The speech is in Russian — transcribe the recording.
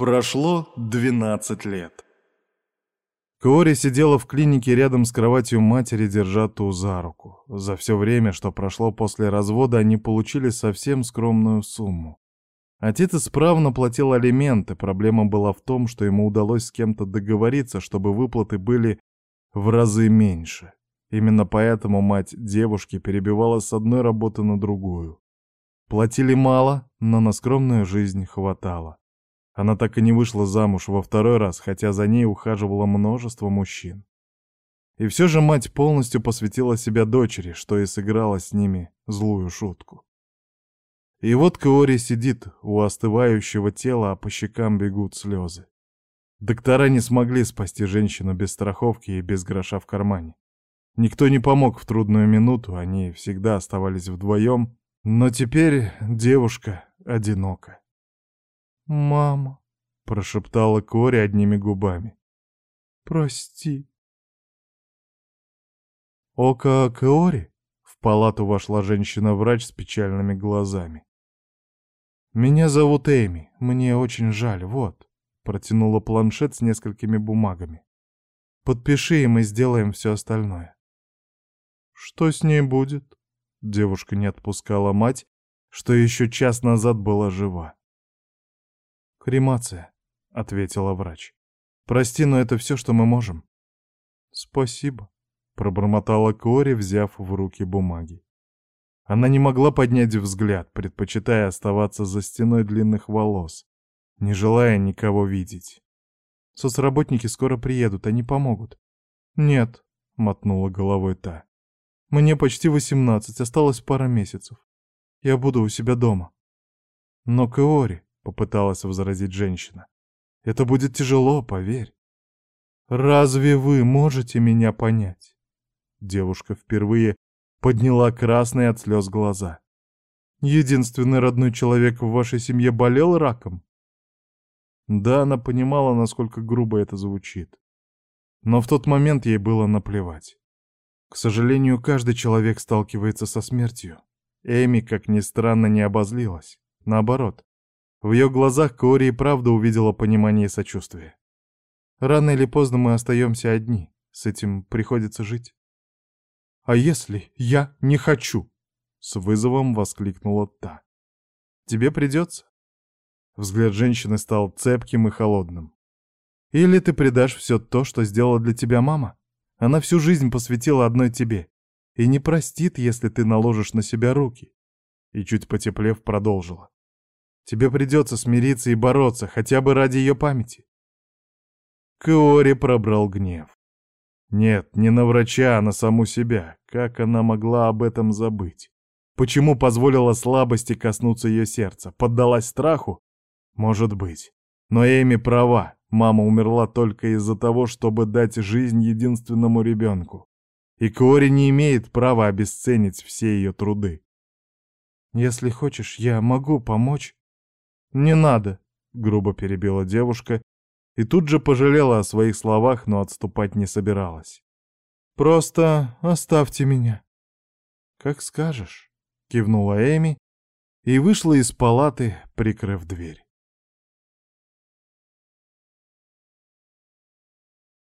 Прошло 12 лет. Кори сидела в клинике рядом с кроватью матери, держа ту за руку. За все время, что прошло после развода, они получили совсем скромную сумму. Отец исправно платил алименты, проблема была в том, что ему удалось с кем-то договориться, чтобы выплаты были в разы меньше. Именно поэтому мать девушки перебивала с одной работы на другую. Платили мало, но на скромную жизнь хватало. Она так и не вышла замуж во второй раз, хотя за ней ухаживало множество мужчин. И все же мать полностью посвятила себя дочери, что и сыграла с ними злую шутку. И вот Каори сидит у остывающего тела, а по щекам бегут слезы. Доктора не смогли спасти женщину без страховки и без гроша в кармане. Никто не помог в трудную минуту, они всегда оставались вдвоем, но теперь девушка одинока. «Мама», — прошептала Кори одними губами. «Прости». «Ока Кори?» — в палату вошла женщина-врач с печальными глазами. «Меня зовут Эми, мне очень жаль, вот», — протянула планшет с несколькими бумагами. «Подпиши, и мы сделаем все остальное». «Что с ней будет?» Девушка не отпускала мать, что еще час назад была жива. «Кремация», — ответила врач. «Прости, но это все, что мы можем». «Спасибо», — пробормотала Кори, взяв в руки бумаги. Она не могла поднять взгляд, предпочитая оставаться за стеной длинных волос, не желая никого видеть. «Соцработники скоро приедут, они помогут». «Нет», — мотнула головой та. «Мне почти восемнадцать, осталось пара месяцев. Я буду у себя дома». «Но Кори. — попыталась возразить женщина. «Это будет тяжело, поверь». «Разве вы можете меня понять?» Девушка впервые подняла красные от слез глаза. «Единственный родной человек в вашей семье болел раком?» Да, она понимала, насколько грубо это звучит. Но в тот момент ей было наплевать. К сожалению, каждый человек сталкивается со смертью. Эми, как ни странно, не обозлилась. Наоборот, в ее глазах Кори и правда увидела понимание и сочувствие. Рано или поздно мы остаемся одни, с этим приходится жить. «А если я не хочу?» — с вызовом воскликнула та. «Тебе придется». Взгляд женщины стал цепким и холодным. «Или ты предашь все то, что сделала для тебя мама? Она всю жизнь посвятила одной тебе и не простит, если ты наложишь на себя руки». И чуть потеплев продолжила. Тебе придется смириться и бороться, хотя бы ради ее памяти. Кеори пробрал гнев. Нет, не на врача, а на саму себя. Как она могла об этом забыть? Почему позволила слабости коснуться ее сердца? Поддалась страху? Может быть. Но Эми права. Мама умерла только из-за того, чтобы дать жизнь единственному ребенку. И Кори не имеет права обесценить все ее труды. «Если хочешь, я могу помочь», «Не надо», — грубо перебила девушка, и тут же пожалела о своих словах, но отступать не собиралась. «Просто оставьте меня». «Как скажешь», — кивнула Эми и вышла из палаты, прикрыв дверь.